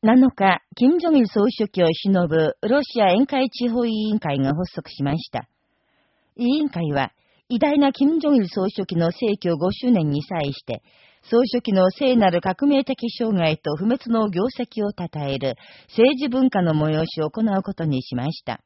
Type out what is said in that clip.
7日、金正日総書記を偲ぶロシア宴会地方委員会が発足しました。委員会は、偉大な金正日総書記の逝去5周年に際して、総書記の聖なる革命的障害と不滅の業績を称える政治文化の催しを行うことにしました。